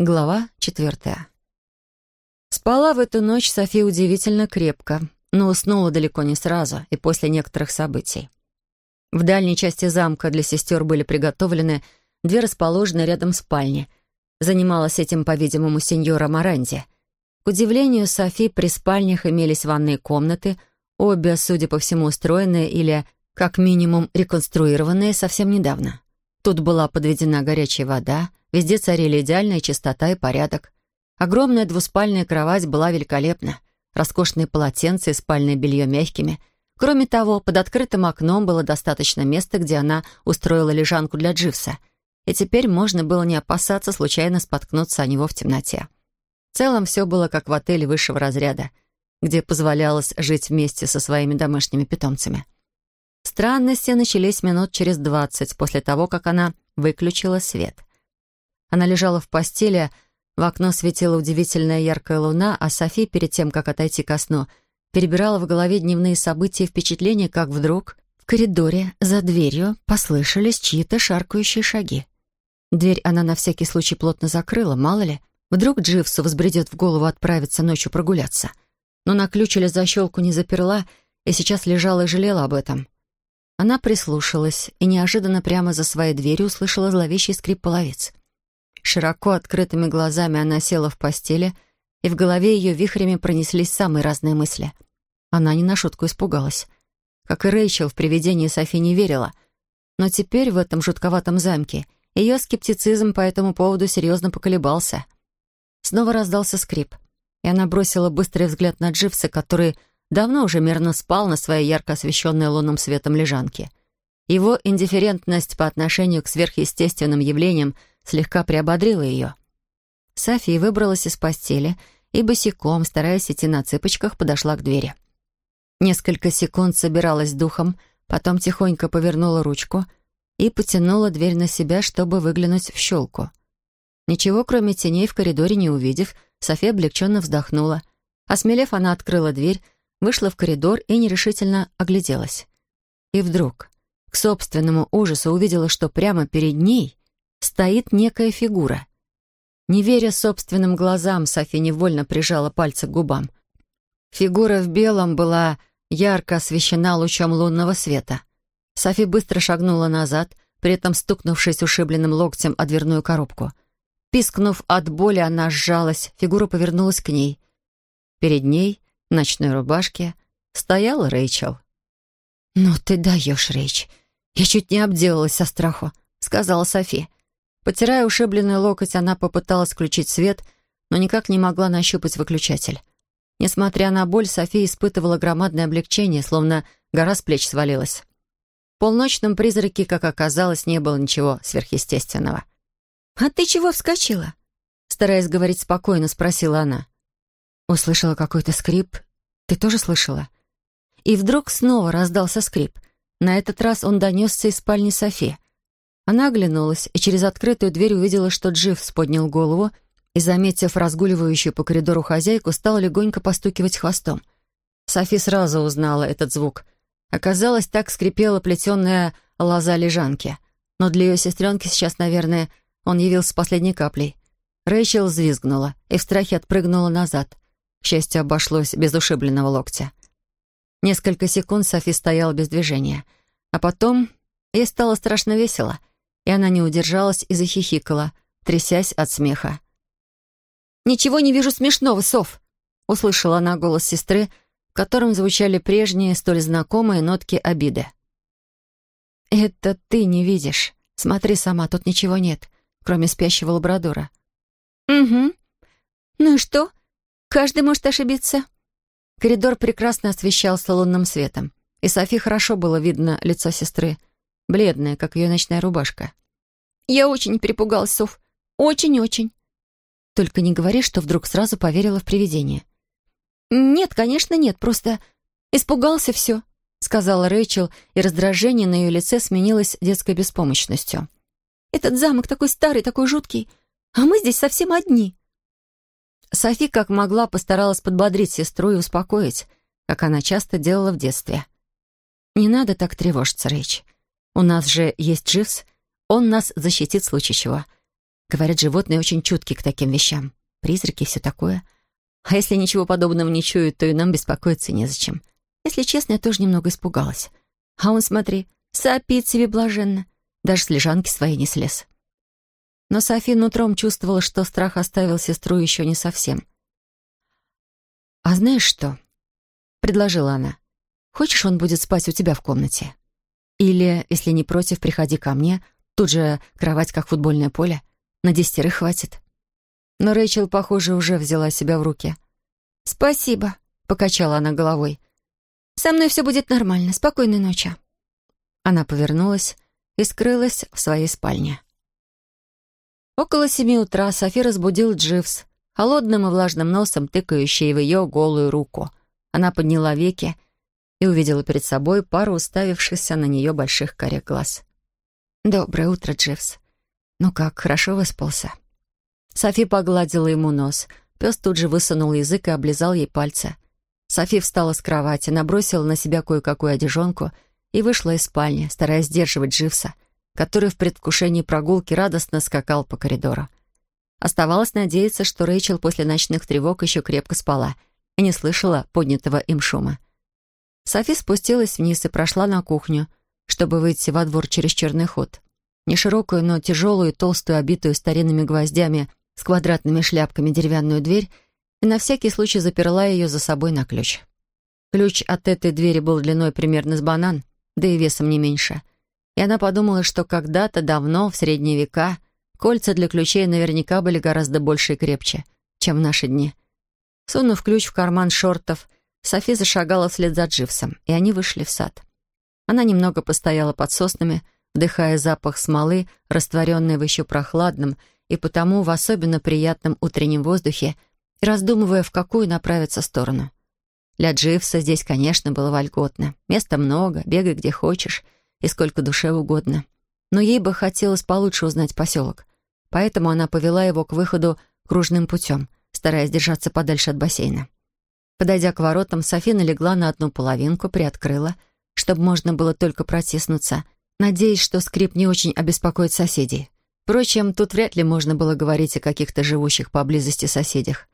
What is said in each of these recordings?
Глава четвертая. Спала в эту ночь София удивительно крепко, но уснула далеко не сразу и после некоторых событий. В дальней части замка для сестер были приготовлены две расположенные рядом спальни. Занималась этим, по-видимому, сеньора Маранди. К удивлению Софи, при спальнях имелись ванные комнаты, обе, судя по всему, устроенные или, как минимум, реконструированные совсем недавно. Тут была подведена горячая вода, везде царили идеальная чистота и порядок. Огромная двуспальная кровать была великолепна, роскошные полотенца и спальное белье мягкими. Кроме того, под открытым окном было достаточно места, где она устроила лежанку для Дживса, и теперь можно было не опасаться случайно споткнуться о него в темноте. В целом все было как в отеле высшего разряда, где позволялось жить вместе со своими домашними питомцами. Странности начались минут через двадцать после того, как она выключила свет. Она лежала в постели, в окно светила удивительная яркая луна, а Софи, перед тем, как отойти ко сну, перебирала в голове дневные события и впечатления, как вдруг в коридоре за дверью послышались чьи-то шаркающие шаги. Дверь она на всякий случай плотно закрыла, мало ли. Вдруг Дживсу взбредет в голову отправиться ночью прогуляться. Но на ключ или защелку не заперла и сейчас лежала и жалела об этом. Она прислушалась и неожиданно прямо за своей дверью услышала зловещий скрип половиц. Широко открытыми глазами она села в постели, и в голове ее вихрями пронеслись самые разные мысли. Она не на шутку испугалась. Как и Рэйчел, в привидении Софи не верила. Но теперь в этом жутковатом замке ее скептицизм по этому поводу серьезно поколебался. Снова раздался скрип, и она бросила быстрый взгляд на Дживса, который давно уже мирно спал на своей ярко освещенной лунным светом лежанке. Его индифферентность по отношению к сверхъестественным явлениям слегка приободрила ее. София выбралась из постели и босиком, стараясь идти на цыпочках, подошла к двери. Несколько секунд собиралась духом, потом тихонько повернула ручку и потянула дверь на себя, чтобы выглянуть в щелку. Ничего, кроме теней, в коридоре не увидев, София облегченно вздохнула. Осмелев, она открыла дверь вышла в коридор и нерешительно огляделась. И вдруг, к собственному ужасу, увидела, что прямо перед ней стоит некая фигура. Не веря собственным глазам, Софи невольно прижала пальцы к губам. Фигура в белом была ярко освещена лучом лунного света. Софи быстро шагнула назад, при этом стукнувшись ушибленным локтем о дверную коробку. Пискнув от боли, она сжалась, фигура повернулась к ней. Перед ней ночной рубашке стояла Рэйчел. «Ну ты даешь, Рэйч. Я чуть не обделалась со страху», — сказала Софи. Потирая ушибленный локоть, она попыталась включить свет, но никак не могла нащупать выключатель. Несмотря на боль, София испытывала громадное облегчение, словно гора с плеч свалилась. В полночном призраке, как оказалось, не было ничего сверхъестественного. «А ты чего вскочила?» Стараясь говорить спокойно, спросила она. Услышала какой-то скрип. Ты тоже слышала? И вдруг снова раздался скрип. На этот раз он донесся из спальни Софи. Она оглянулась и через открытую дверь увидела, что Дживс поднял голову и, заметив разгуливающую по коридору хозяйку, стал легонько постукивать хвостом. Софи сразу узнала этот звук. Оказалось, так скрипела плетеная лоза лежанки. Но для ее сестренки сейчас, наверное, он явился последней каплей. Рэйчел взвизгнула и в страхе отпрыгнула назад. К счастью, обошлось без ушибленного локтя. Несколько секунд Софи стояла без движения. А потом ей стало страшно весело, и она не удержалась и захихикала, трясясь от смеха. «Ничего не вижу смешного, Соф!» — услышала она голос сестры, в котором звучали прежние, столь знакомые нотки обиды. «Это ты не видишь. Смотри сама, тут ничего нет, кроме спящего лабрадора». «Угу. Ну и что? Каждый может ошибиться». Коридор прекрасно освещался лунным светом, и Софи хорошо было видно лицо сестры, бледное, как ее ночная рубашка. «Я очень перепугалась, Соф. Очень-очень». «Только не говори, что вдруг сразу поверила в привидение». «Нет, конечно, нет, просто испугался все», — сказала Рэйчел, и раздражение на ее лице сменилось детской беспомощностью. «Этот замок такой старый, такой жуткий, а мы здесь совсем одни». Софи как могла постаралась подбодрить сестру и успокоить, как она часто делала в детстве. «Не надо так тревожиться, Рэйч. У нас же есть Дживс. Он нас защитит в случае чего. Говорят, животные очень чутки к таким вещам. Призраки и все такое. А если ничего подобного не чуют, то и нам беспокоиться незачем. Если честно, я тоже немного испугалась. А он, смотри, сопит себе блаженно. Даже с лежанки своей не слез. Но Софи нутром чувствовала, что страх оставил сестру еще не совсем. «А знаешь что?» — предложила она. «Хочешь, он будет спать у тебя в комнате? Или, если не против, приходи ко мне. Тут же кровать, как футбольное поле. На десятерых хватит». Но Рэйчел, похоже, уже взяла себя в руки. «Спасибо», — покачала она головой. «Со мной все будет нормально. Спокойной ночи». Она повернулась и скрылась в своей спальне. Около семи утра Софи разбудил Дживс, холодным и влажным носом тыкающий в ее голую руку. Она подняла веки и увидела перед собой пару уставившихся на нее больших корек глаз. «Доброе утро, Дживс. Ну как, хорошо выспался?» Софи погладила ему нос. Пес тут же высунул язык и облизал ей пальцы. Софи встала с кровати, набросила на себя кое-какую одежонку и вышла из спальни, стараясь сдерживать Дживса — который в предвкушении прогулки радостно скакал по коридору. Оставалось надеяться, что Рэйчел после ночных тревог еще крепко спала и не слышала поднятого им шума. Софи спустилась вниз и прошла на кухню, чтобы выйти во двор через черный ход. Неширокую, но тяжелую, толстую, обитую старинными гвоздями с квадратными шляпками деревянную дверь и на всякий случай заперла ее за собой на ключ. Ключ от этой двери был длиной примерно с банан, да и весом не меньше — и она подумала, что когда-то давно, в средние века, кольца для ключей наверняка были гораздо больше и крепче, чем в наши дни. Сунув ключ в карман шортов, Софи зашагала вслед за Дживсом, и они вышли в сад. Она немного постояла под соснами, вдыхая запах смолы, растворенный в еще прохладном и потому в особенно приятном утреннем воздухе, и раздумывая, в какую направиться сторону. Для Дживса здесь, конечно, было вольготно. Места много, бегай где хочешь — и сколько душе угодно. Но ей бы хотелось получше узнать поселок. Поэтому она повела его к выходу кружным путем, стараясь держаться подальше от бассейна. Подойдя к воротам, Софина легла на одну половинку, приоткрыла, чтобы можно было только протиснуться, надеясь, что скрип не очень обеспокоит соседей. Впрочем, тут вряд ли можно было говорить о каких-то живущих поблизости соседях.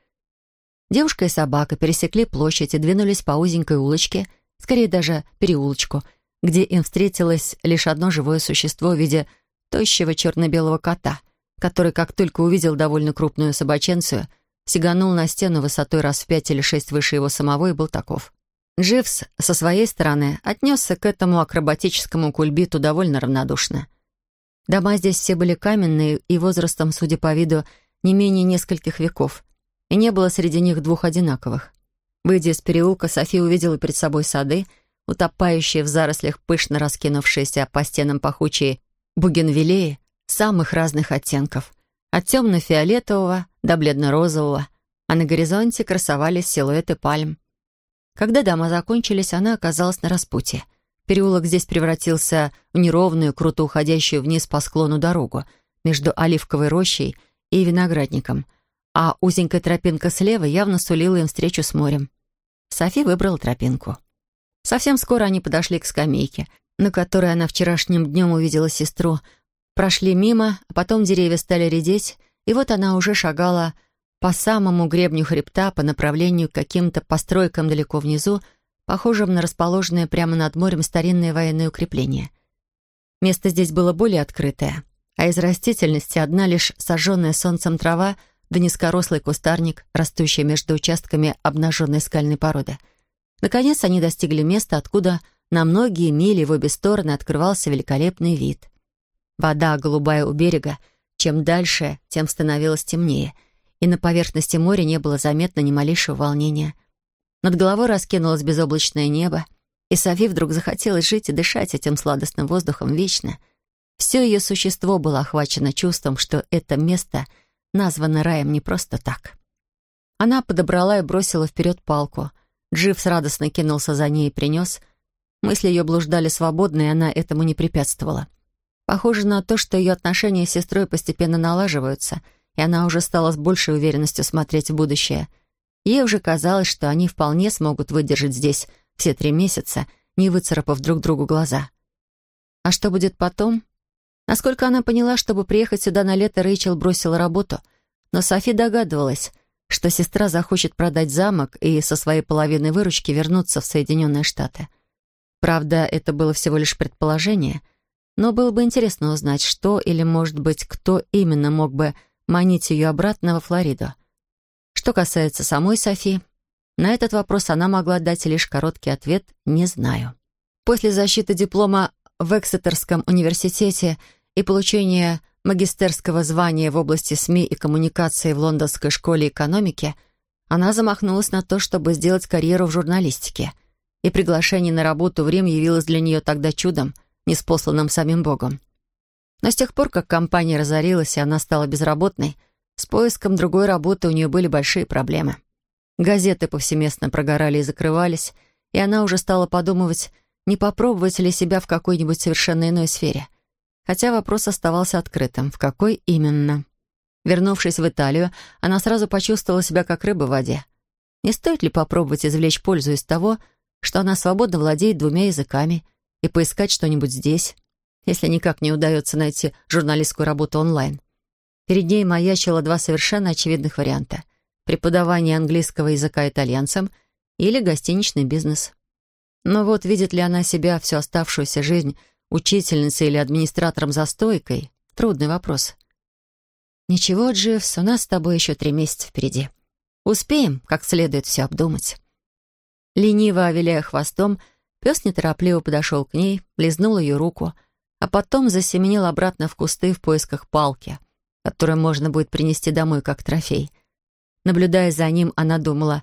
Девушка и собака пересекли площадь и двинулись по узенькой улочке, скорее даже переулочку — где им встретилось лишь одно живое существо в виде тощего черно-белого кота, который, как только увидел довольно крупную собаченцию, сиганул на стену высотой раз в пять или шесть выше его самого и был таков. Дживс со своей стороны отнесся к этому акробатическому кульбиту довольно равнодушно. Дома здесь все были каменные и возрастом, судя по виду, не менее нескольких веков, и не было среди них двух одинаковых. Выйдя из переулка, София увидела перед собой сады — утопающие в зарослях пышно раскинувшиеся по стенам пахучие бугенвиллеи самых разных оттенков, от темно-фиолетового до бледно-розового, а на горизонте красовались силуэты пальм. Когда дома закончились, она оказалась на распутье. Переулок здесь превратился в неровную, круто уходящую вниз по склону дорогу между оливковой рощей и виноградником, а узенькая тропинка слева явно сулила им встречу с морем. Софи выбрала тропинку. Совсем скоро они подошли к скамейке, на которой она вчерашним днем увидела сестру. Прошли мимо, а потом деревья стали редеть, и вот она уже шагала по самому гребню хребта по направлению к каким-то постройкам далеко внизу, похожим на расположенное прямо над морем старинное военное укрепление. Место здесь было более открытое, а из растительности одна лишь сожженная солнцем трава да низкорослый кустарник, растущий между участками обнаженной скальной породы — Наконец они достигли места, откуда на многие мили в обе стороны открывался великолепный вид. Вода, голубая у берега, чем дальше, тем становилось темнее, и на поверхности моря не было заметно ни малейшего волнения. Над головой раскинулось безоблачное небо, и Софи вдруг захотелось жить и дышать этим сладостным воздухом вечно. Все ее существо было охвачено чувством, что это место названо раем не просто так. Она подобрала и бросила вперед палку — Дживс радостно кинулся за ней и принес. Мысли ее блуждали свободно, и она этому не препятствовала. Похоже на то, что ее отношения с сестрой постепенно налаживаются, и она уже стала с большей уверенностью смотреть в будущее. Ей уже казалось, что они вполне смогут выдержать здесь все три месяца, не выцарапав друг другу глаза. А что будет потом? Насколько она поняла, чтобы приехать сюда на лето, Рэйчел бросила работу, но Софи догадывалась, что сестра захочет продать замок и со своей половиной выручки вернуться в Соединенные Штаты. Правда, это было всего лишь предположение, но было бы интересно узнать, что или, может быть, кто именно мог бы манить ее обратно во Флориду. Что касается самой Софи, на этот вопрос она могла дать лишь короткий ответ «не знаю». После защиты диплома в Эксетерском университете и получения магистерского звания в области СМИ и коммуникации в Лондонской школе экономики, она замахнулась на то, чтобы сделать карьеру в журналистике. И приглашение на работу в Рим явилось для нее тогда чудом, неспосланным самим Богом. Но с тех пор, как компания разорилась и она стала безработной, с поиском другой работы у нее были большие проблемы. Газеты повсеместно прогорали и закрывались, и она уже стала подумывать, не попробовать ли себя в какой-нибудь совершенно иной сфере — хотя вопрос оставался открытым, в какой именно. Вернувшись в Италию, она сразу почувствовала себя как рыба в воде. Не стоит ли попробовать извлечь пользу из того, что она свободно владеет двумя языками, и поискать что-нибудь здесь, если никак не удается найти журналистскую работу онлайн? Перед ней маячило два совершенно очевидных варианта — преподавание английского языка итальянцам или гостиничный бизнес. Но вот видит ли она себя всю оставшуюся жизнь учительницей или администратором за стойкой? Трудный вопрос. Ничего, Дживс, у нас с тобой еще три месяца впереди. Успеем как следует все обдумать. Лениво виляя хвостом, пес неторопливо подошел к ней, лизнул ее руку, а потом засеменил обратно в кусты в поисках палки, которую можно будет принести домой как трофей. Наблюдая за ним, она думала,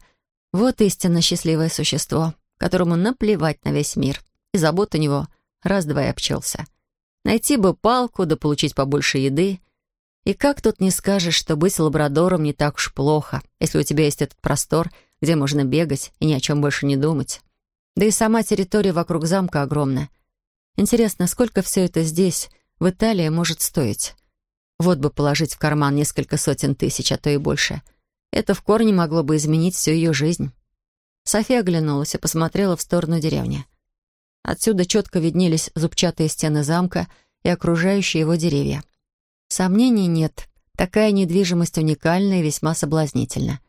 вот истинно счастливое существо, которому наплевать на весь мир, и забот у него раз-два и обчелся. Найти бы палку, да получить побольше еды. И как тут не скажешь, что быть лабрадором не так уж плохо, если у тебя есть этот простор, где можно бегать и ни о чем больше не думать. Да и сама территория вокруг замка огромная. Интересно, сколько все это здесь, в Италии, может стоить? Вот бы положить в карман несколько сотен тысяч, а то и больше. Это в корне могло бы изменить всю ее жизнь. София оглянулась и посмотрела в сторону деревни. Отсюда четко виднелись зубчатые стены замка и окружающие его деревья. Сомнений нет. Такая недвижимость уникальна и весьма соблазнительна.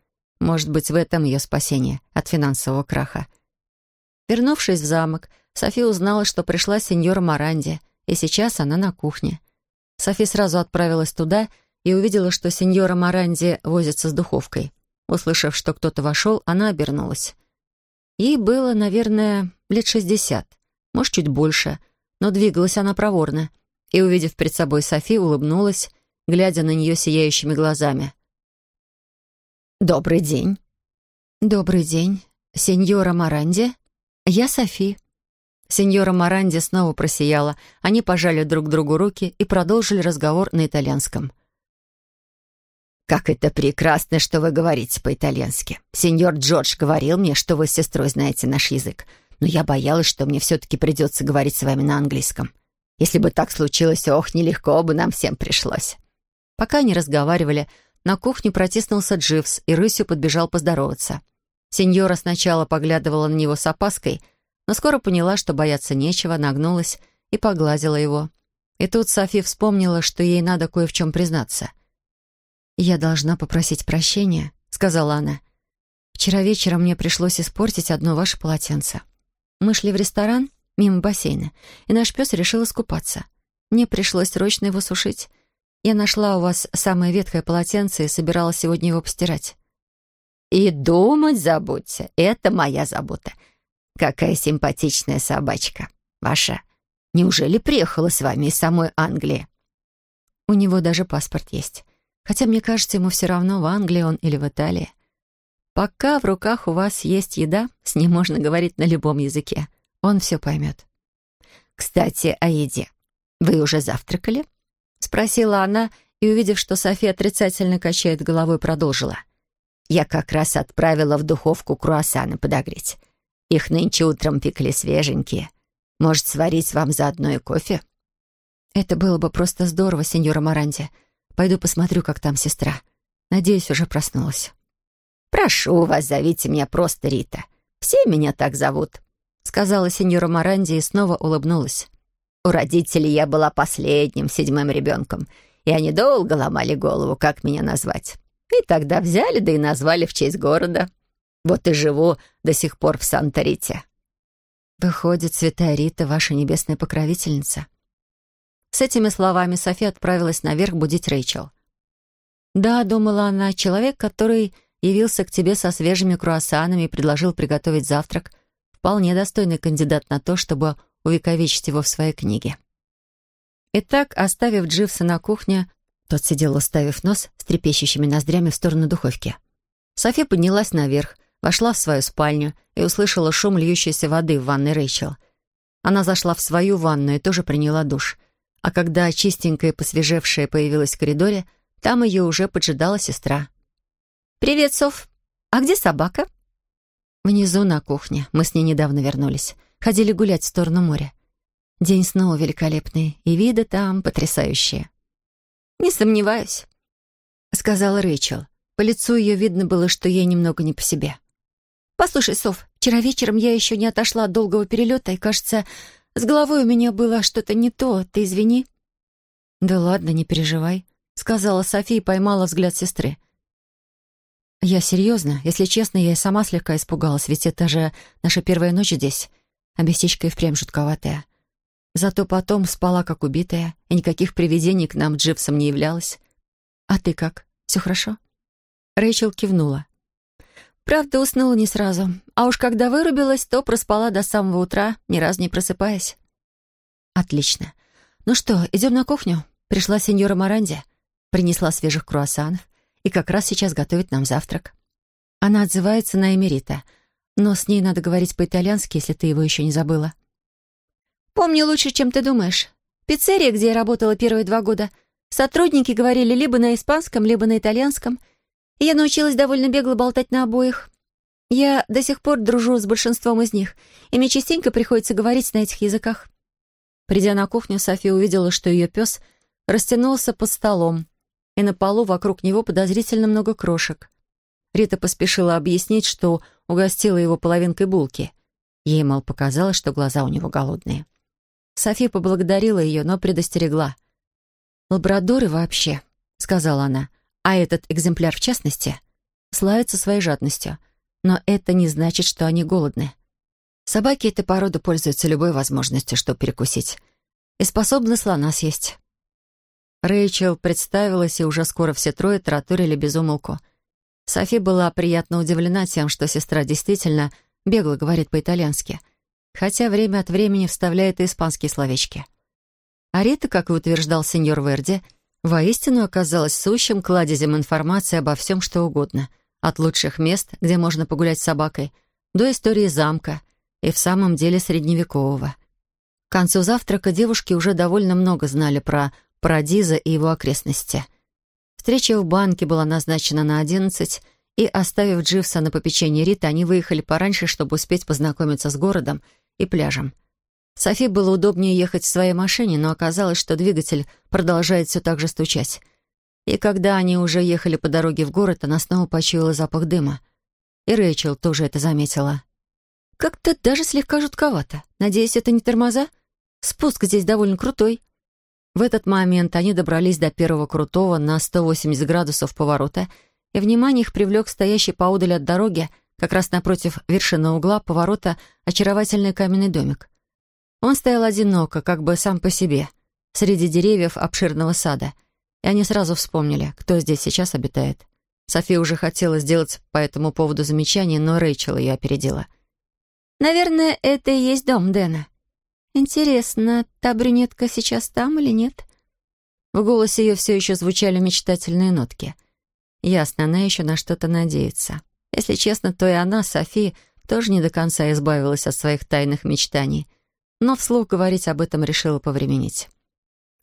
Может быть, в этом ее спасение от финансового краха. Вернувшись в замок, Софи узнала, что пришла сеньора Маранди, и сейчас она на кухне. Софи сразу отправилась туда и увидела, что сеньора Маранди возится с духовкой. Услышав, что кто-то вошел, она обернулась. Ей было, наверное, лет шестьдесят может, чуть больше, но двигалась она проворно, и, увидев перед собой Софи, улыбнулась, глядя на нее сияющими глазами. «Добрый день». «Добрый день. Сеньора Маранди? Я Софи». Сеньора Маранди снова просияла. Они пожали друг другу руки и продолжили разговор на итальянском. «Как это прекрасно, что вы говорите по-итальянски. Сеньор Джордж говорил мне, что вы с сестрой знаете наш язык но я боялась, что мне все-таки придется говорить с вами на английском. Если бы так случилось, ох, нелегко бы нам всем пришлось». Пока они разговаривали, на кухню протиснулся Дживс и рысью подбежал поздороваться. Сеньора сначала поглядывала на него с опаской, но скоро поняла, что бояться нечего, нагнулась и погладила его. И тут Софи вспомнила, что ей надо кое в чем признаться. «Я должна попросить прощения», — сказала она. «Вчера вечером мне пришлось испортить одно ваше полотенце». Мы шли в ресторан мимо бассейна, и наш пес решил искупаться. Мне пришлось срочно его сушить. Я нашла у вас самое ветхое полотенце и собиралась сегодня его постирать. «И думать забудьте. Это моя забота. Какая симпатичная собачка. Ваша. Неужели приехала с вами из самой Англии?» У него даже паспорт есть. Хотя, мне кажется, ему все равно, в Англии он или в Италии. Пока в руках у вас есть еда, с ним можно говорить на любом языке. Он все поймет. «Кстати, о еде. Вы уже завтракали?» — спросила она, и, увидев, что София отрицательно качает головой, продолжила. «Я как раз отправила в духовку круассаны подогреть. Их нынче утром пекли свеженькие. Может, сварить вам заодно и кофе?» «Это было бы просто здорово, сеньора Маранди. Пойду посмотрю, как там сестра. Надеюсь, уже проснулась». «Прошу вас, зовите меня просто Рита. Все меня так зовут», — сказала сеньора Маранди и снова улыбнулась. У родителей я была последним, седьмым ребенком, и они долго ломали голову, как меня назвать. И тогда взяли, да и назвали в честь города. Вот и живу до сих пор в Санта-Рите». «Выходит, святая Рита — ваша небесная покровительница?» С этими словами София отправилась наверх будить Рэйчел. «Да», — думала она, — «человек, который явился к тебе со свежими круассанами и предложил приготовить завтрак, вполне достойный кандидат на то, чтобы увековечить его в своей книге». Итак, оставив Дживса на кухне, тот сидел, уставив нос с трепещущими ноздрями в сторону духовки. София поднялась наверх, вошла в свою спальню и услышала шум льющейся воды в ванной Рэйчел. Она зашла в свою ванную и тоже приняла душ. А когда чистенькая и посвежевшая появилась в коридоре, там ее уже поджидала сестра. «Привет, Соф. А где собака?» «Внизу на кухне. Мы с ней недавно вернулись. Ходили гулять в сторону моря. День снова великолепный, и виды там потрясающие». «Не сомневаюсь», — сказала Рэйчел. По лицу ее видно было, что ей немного не по себе. «Послушай, Соф, вчера вечером я еще не отошла от долгого перелета, и, кажется, с головой у меня было что-то не то. Ты извини». «Да ладно, не переживай», — сказала София и поймала взгляд сестры. «Я серьезно. Если честно, я и сама слегка испугалась, ведь это же наша первая ночь здесь, а местечко и впрямь жутковатое. Зато потом спала как убитая, и никаких привидений к нам Дживсом не являлось. А ты как? Все хорошо?» Рэйчел кивнула. Правда, уснула не сразу. А уж когда вырубилась, то проспала до самого утра, ни разу не просыпаясь. «Отлично. Ну что, идем на кухню?» Пришла сеньора Маранди, принесла свежих круассанов и как раз сейчас готовит нам завтрак. Она отзывается на Эмерита, но с ней надо говорить по-итальянски, если ты его еще не забыла. «Помню лучше, чем ты думаешь. Пиццерия, где я работала первые два года, сотрудники говорили либо на испанском, либо на итальянском, и я научилась довольно бегло болтать на обоих. Я до сих пор дружу с большинством из них, и мне частенько приходится говорить на этих языках». Придя на кухню, София увидела, что ее пес растянулся под столом, и на полу вокруг него подозрительно много крошек. Рита поспешила объяснить, что угостила его половинкой булки. Ей, мол, показалось, что глаза у него голодные. София поблагодарила ее, но предостерегла. «Лабрадоры вообще», — сказала она, «а этот экземпляр в частности, славится своей жадностью. Но это не значит, что они голодны. Собаки этой породы пользуются любой возможностью, чтобы перекусить. И способны слона съесть». Рэйчел представилась, и уже скоро все трое тараторили без умолку. Софи была приятно удивлена тем, что сестра действительно бегло говорит по-итальянски — хотя время от времени вставляет и испанские словечки. А Рита, как и утверждал сеньор Верди, воистину оказалась сущим кладезем информации обо всем, что угодно, от лучших мест, где можно погулять с собакой, до истории замка и в самом деле средневекового. К концу завтрака девушки уже довольно много знали про Парадиза и его окрестности. Встреча в банке была назначена на одиннадцать, и, оставив Дживса на попечении Риты, они выехали пораньше, чтобы успеть познакомиться с городом и пляжем. Софи было удобнее ехать в своей машине, но оказалось, что двигатель продолжает все так же стучать. И когда они уже ехали по дороге в город, она снова почуяла запах дыма. И Рэйчел тоже это заметила. «Как-то даже слегка жутковато. Надеюсь, это не тормоза? Спуск здесь довольно крутой». В этот момент они добрались до первого крутого на 180 градусов поворота — и внимание их привлек стоящий поодаль от дороги, как раз напротив вершины угла поворота, очаровательный каменный домик. Он стоял одиноко, как бы сам по себе, среди деревьев обширного сада, и они сразу вспомнили, кто здесь сейчас обитает. София уже хотела сделать по этому поводу замечание, но Рэйчел ее опередила. «Наверное, это и есть дом Дэна. Интересно, та брюнетка сейчас там или нет?» В голосе ее все еще звучали мечтательные нотки — Ясно, она еще на что-то надеется. Если честно, то и она, Софи, тоже не до конца избавилась от своих тайных мечтаний. Но вслух говорить об этом решила повременить.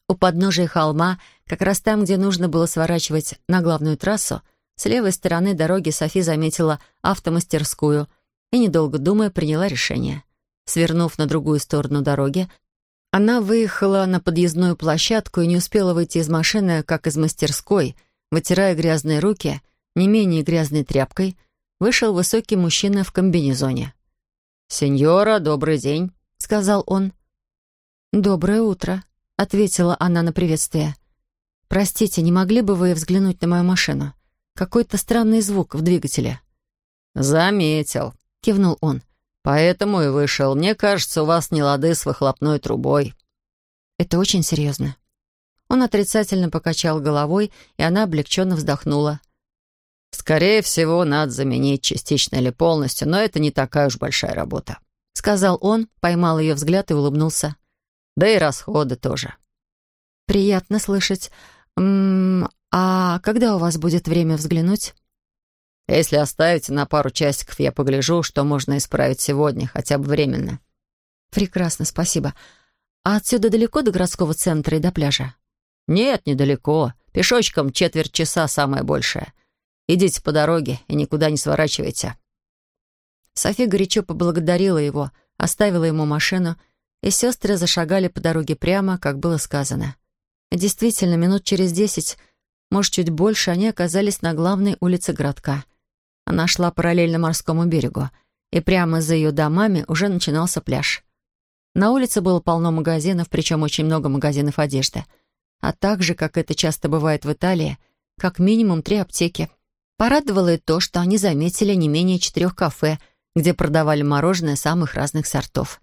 У подножия холма, как раз там, где нужно было сворачивать на главную трассу, с левой стороны дороги Софи заметила автомастерскую и, недолго думая, приняла решение. Свернув на другую сторону дороги, она выехала на подъездную площадку и не успела выйти из машины, как из мастерской — Вытирая грязные руки, не менее грязной тряпкой, вышел высокий мужчина в комбинезоне. «Сеньора, добрый день», — сказал он. «Доброе утро», — ответила она на приветствие. «Простите, не могли бы вы взглянуть на мою машину? Какой-то странный звук в двигателе». «Заметил», — кивнул он. «Поэтому и вышел. Мне кажется, у вас не лады с выхлопной трубой». «Это очень серьезно». Он отрицательно покачал головой, и она облегченно вздохнула. «Скорее всего, надо заменить частично или полностью, но это не такая уж большая работа», — сказал он, поймал ее взгляд и улыбнулся. «Да и расходы тоже». «Приятно слышать. М -м, а когда у вас будет время взглянуть?» «Если оставите на пару часиков, я погляжу, что можно исправить сегодня, хотя бы временно». «Прекрасно, спасибо. А отсюда далеко до городского центра и до пляжа?» «Нет, недалеко. Пешочком четверть часа самое большее. Идите по дороге и никуда не сворачивайте». Софи горячо поблагодарила его, оставила ему машину, и сестры зашагали по дороге прямо, как было сказано. Действительно, минут через десять, может, чуть больше, они оказались на главной улице городка. Она шла параллельно морскому берегу, и прямо за ее домами уже начинался пляж. На улице было полно магазинов, причем очень много магазинов одежды — а также, как это часто бывает в Италии, как минимум три аптеки. Порадовало и то, что они заметили не менее четырех кафе, где продавали мороженое самых разных сортов.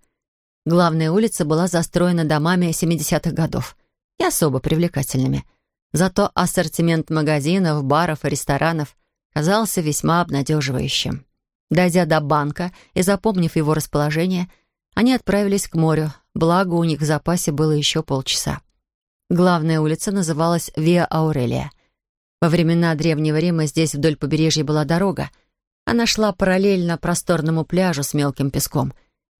Главная улица была застроена домами 70-х годов, не особо привлекательными. Зато ассортимент магазинов, баров и ресторанов казался весьма обнадеживающим. Дойдя до банка и запомнив его расположение, они отправились к морю, благо у них в запасе было еще полчаса. Главная улица называлась Виа Аурелия. Во времена Древнего Рима здесь вдоль побережья была дорога. Она шла параллельно просторному пляжу с мелким песком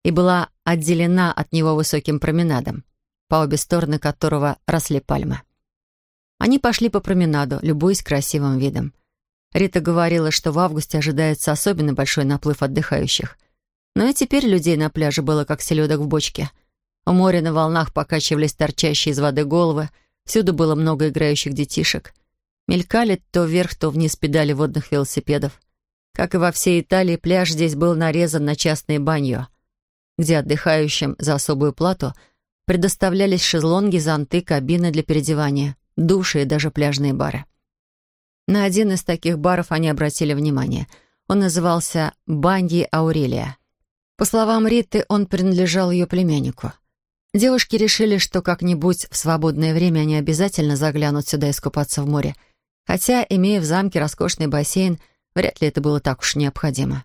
и была отделена от него высоким променадом, по обе стороны которого росли пальмы. Они пошли по променаду, любуясь красивым видом. Рита говорила, что в августе ожидается особенно большой наплыв отдыхающих. Но и теперь людей на пляже было как селедок в бочке — у моря на волнах покачивались торчащие из воды головы, всюду было много играющих детишек. Мелькали то вверх, то вниз педали водных велосипедов. Как и во всей Италии, пляж здесь был нарезан на частные баньо, где отдыхающим за особую плату предоставлялись шезлонги, зонты, кабины для переодевания, души и даже пляжные бары. На один из таких баров они обратили внимание. Он назывался «Баньи Аурелия». По словам Риты, он принадлежал ее племяннику. Девушки решили, что как-нибудь в свободное время они обязательно заглянут сюда искупаться в море. Хотя, имея в замке роскошный бассейн, вряд ли это было так уж необходимо.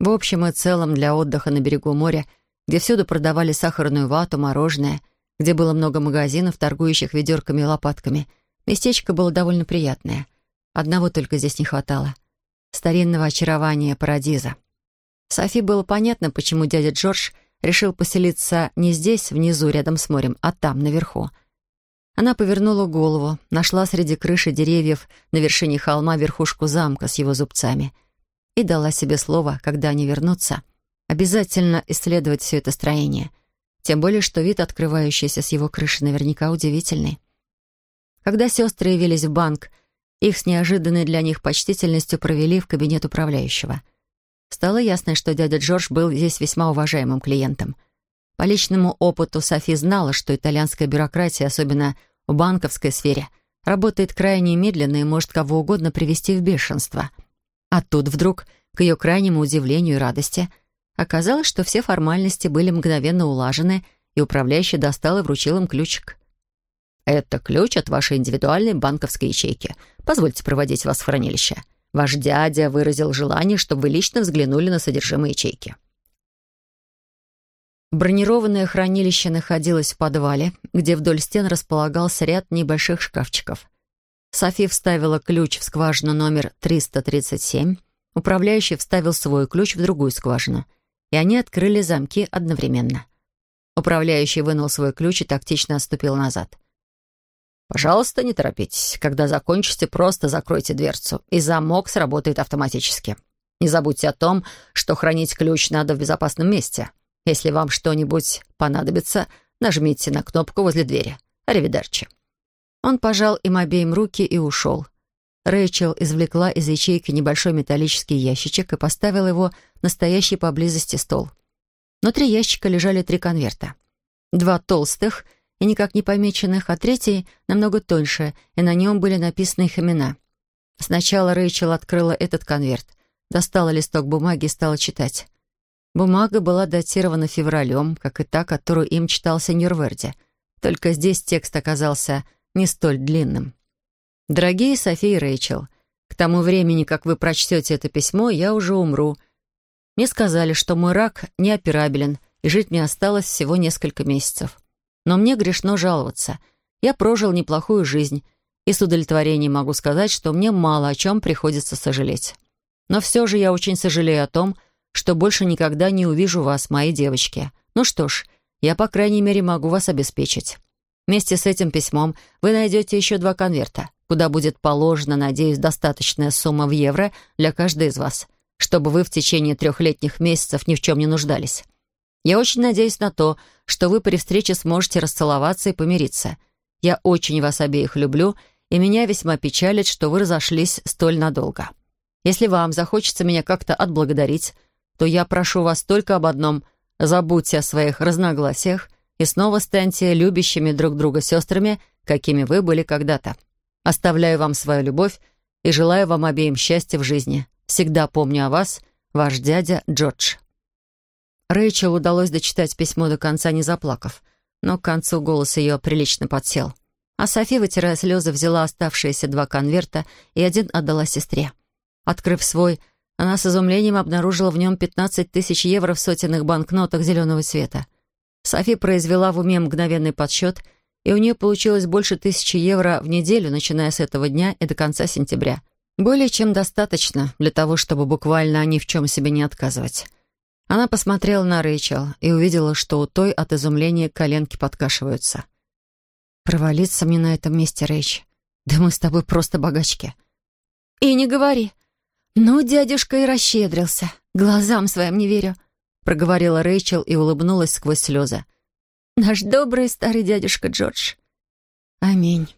В общем и целом, для отдыха на берегу моря, где всюду продавали сахарную вату, мороженое, где было много магазинов, торгующих ведерками и лопатками, местечко было довольно приятное. Одного только здесь не хватало — старинного очарования парадиза. Софи было понятно, почему дядя Джордж — решил поселиться не здесь, внизу, рядом с морем, а там, наверху. Она повернула голову, нашла среди крыши деревьев на вершине холма верхушку замка с его зубцами и дала себе слово, когда они вернутся, обязательно исследовать все это строение, тем более что вид, открывающийся с его крыши, наверняка удивительный. Когда сестры явились в банк, их с неожиданной для них почтительностью провели в кабинет управляющего — Стало ясно, что дядя Джордж был здесь весьма уважаемым клиентом. По личному опыту Софи знала, что итальянская бюрократия, особенно в банковской сфере, работает крайне медленно и может кого угодно привести в бешенство. А тут вдруг, к ее крайнему удивлению и радости, оказалось, что все формальности были мгновенно улажены, и управляющий достал и вручил им ключик. «Это ключ от вашей индивидуальной банковской ячейки. Позвольте проводить вас в хранилище. Ваш дядя выразил желание, чтобы вы лично взглянули на содержимое ячейки. Бронированное хранилище находилось в подвале, где вдоль стен располагался ряд небольших шкафчиков. Софи вставила ключ в скважину номер 337, управляющий вставил свой ключ в другую скважину, и они открыли замки одновременно. Управляющий вынул свой ключ и тактично отступил назад. Пожалуйста, не торопитесь. Когда закончите, просто закройте дверцу, и замок сработает автоматически. Не забудьте о том, что хранить ключ надо в безопасном месте. Если вам что-нибудь понадобится, нажмите на кнопку возле двери. Аривидерчи. Он пожал им обеим руки и ушел. Рэйчел извлекла из ячейки небольшой металлический ящичек и поставила его на стоящий поблизости стол. Внутри ящика лежали три конверта. Два толстых и никак не помеченных, а третий намного тоньше, и на нем были написаны их имена. Сначала Рэйчел открыла этот конверт, достала листок бумаги и стала читать. Бумага была датирована февралем, как и та, которую им читал сеньор Верди. Только здесь текст оказался не столь длинным. «Дорогие София и Рэйчел, к тому времени, как вы прочтете это письмо, я уже умру. Мне сказали, что мой рак неоперабелен, и жить мне осталось всего несколько месяцев. Но мне грешно жаловаться. Я прожил неплохую жизнь, и с удовлетворением могу сказать, что мне мало о чем приходится сожалеть. Но все же я очень сожалею о том, что больше никогда не увижу вас, мои девочки. Ну что ж, я, по крайней мере, могу вас обеспечить. Вместе с этим письмом вы найдете еще два конверта, куда будет положена, надеюсь, достаточная сумма в евро для каждой из вас, чтобы вы в течение трехлетних месяцев ни в чем не нуждались. Я очень надеюсь на то, что вы при встрече сможете расцеловаться и помириться. Я очень вас обеих люблю, и меня весьма печалит, что вы разошлись столь надолго. Если вам захочется меня как-то отблагодарить, то я прошу вас только об одном — забудьте о своих разногласиях и снова станьте любящими друг друга сестрами, какими вы были когда-то. Оставляю вам свою любовь и желаю вам обеим счастья в жизни. Всегда помню о вас, ваш дядя Джордж». Рэйчел удалось дочитать письмо до конца, не заплакав, но к концу голос ее прилично подсел. А Софи, вытирая слезы, взяла оставшиеся два конверта и один отдала сестре. Открыв свой, она с изумлением обнаружила в нем 15 тысяч евро в сотенных банкнотах зеленого цвета. Софи произвела в уме мгновенный подсчет, и у нее получилось больше тысячи евро в неделю, начиная с этого дня и до конца сентября. Более чем достаточно для того, чтобы буквально ни в чем себе не отказывать. Она посмотрела на Рэйчел и увидела, что у той от изумления коленки подкашиваются. «Провалиться мне на этом месте, Рэйч. Да мы с тобой просто богачки». «И не говори. «Ну, дядюшка и расщедрился. Глазам своим не верю», — проговорила Рэйчел и улыбнулась сквозь слезы. «Наш добрый старый дядюшка Джордж». «Аминь».